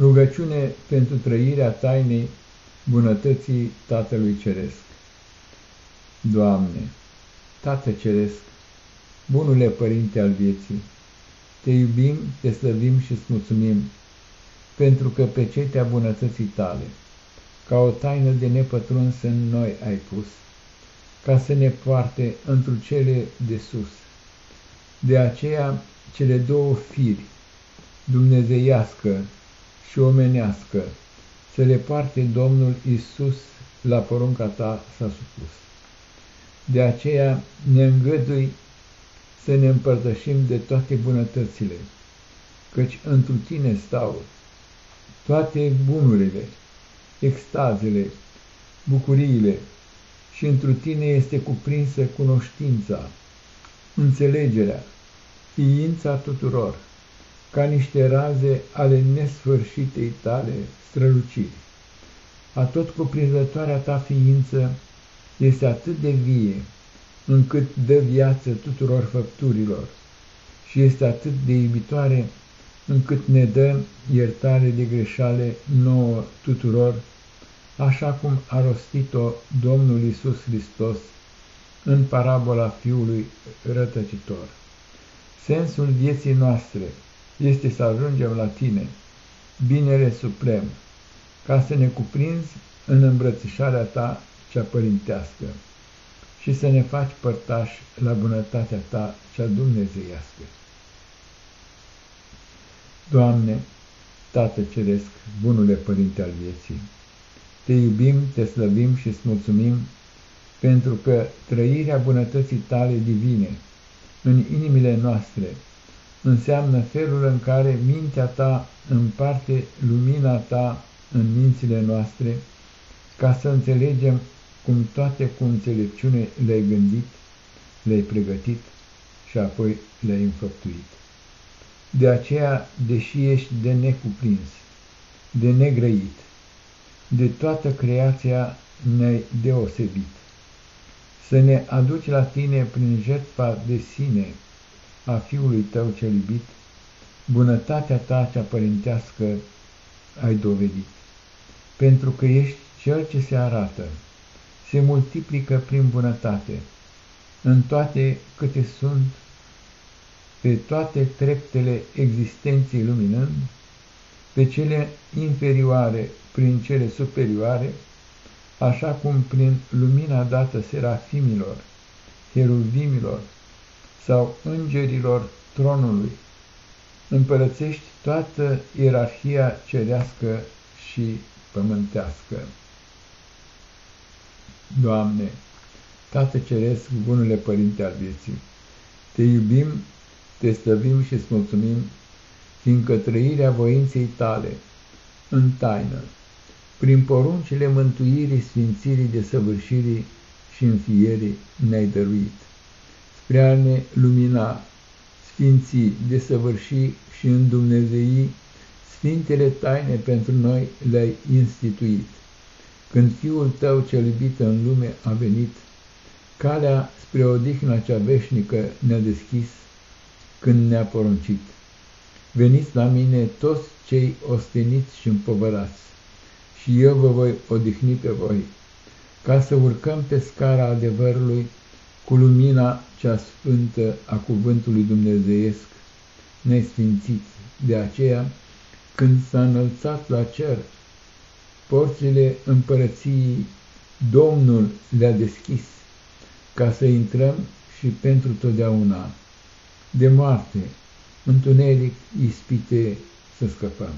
Rugăciune pentru trăirea tainei bunătății Tatălui Ceresc. Doamne, Tată Ceresc, bunule Părinte al vieții, te iubim, te slăvim și îți mulțumim, pentru că pe cetea bunătății tale, ca o taină de nepătruns în noi ai pus, ca să ne poarte într cele de sus. De aceea, cele două firi, dumnezeiască și omenească, să le parte Domnul Isus la porunca ta s-a supus. De aceea ne îngădui să ne împărtășim de toate bunătățile, căci întru tine stau toate bunurile, extazele, bucuriile, și întru tine este cuprinsă cunoștința, înțelegerea, ființa tuturor ca niște raze ale nesfârșitei tale străluciri. Atot cuprinzătoarea ta ființă este atât de vie, încât dă viață tuturor făpturilor și este atât de iubitoare, încât ne dă iertare de greșale nouă tuturor, așa cum a rostit-o Domnul Isus Hristos în parabola Fiului rătăcitor. Sensul vieții noastre este să ajungem la tine, binele suprem, ca să ne cuprinzi în îmbrățișarea ta cea părintească și să ne faci părtași la bunătatea ta cea dumnezeiască. Doamne, Tată Ceresc, bunule Părinte al vieții, te iubim, te slăvim și îți mulțumim pentru că trăirea bunătății tale divine în inimile noastre înseamnă felul în care mintea ta împarte lumina ta în mințile noastre, ca să înțelegem cum toate cu înțelepciune le-ai gândit, le-ai pregătit și apoi le-ai înfăptuit. De aceea, deși ești de necuprins, de negrăit, de toată creația ne-ai deosebit. Să ne aduci la tine prin jertfa de sine, a Fiului tău cel iubit, bunătatea ta cea părintească ai dovedit, pentru că ești cel ce se arată, se multiplică prin bunătate, în toate câte sunt, pe toate treptele existenței luminând, pe cele inferioare prin cele superioare, așa cum prin lumina dată serafimilor, heruvimilor, sau îngerilor tronului, împărățești toată ierarhia cerească și pământească. Doamne, Tată Ceresc, bunule Părinte al vieții, te iubim, te stăvim și îți mulțumim, fiindcă trăirea voinței tale, în taină, prin poruncile mântuirii, sfințirii, desăvârșirii și înfierii ne-ai dăruit spre a ne lumina, sfinții, desăvârși și îndumnezei, sfintele taine pentru noi le-ai instituit. Când Fiul Tău cel iubit în lume a venit, calea spre odihna cea veșnică ne-a deschis, când ne-a poruncit. Veniți la mine toți cei osteniți și împovărați, și eu vă voi odihni pe voi, ca să urcăm pe scara adevărului cu lumina cea sfântă a cuvântului dumnezeiesc nesfințit. De aceea, când s-a înălțat la cer, porțile împărăției Domnul le-a deschis, ca să intrăm și pentru totdeauna. De moarte, întuneric, ispite să scăpăm.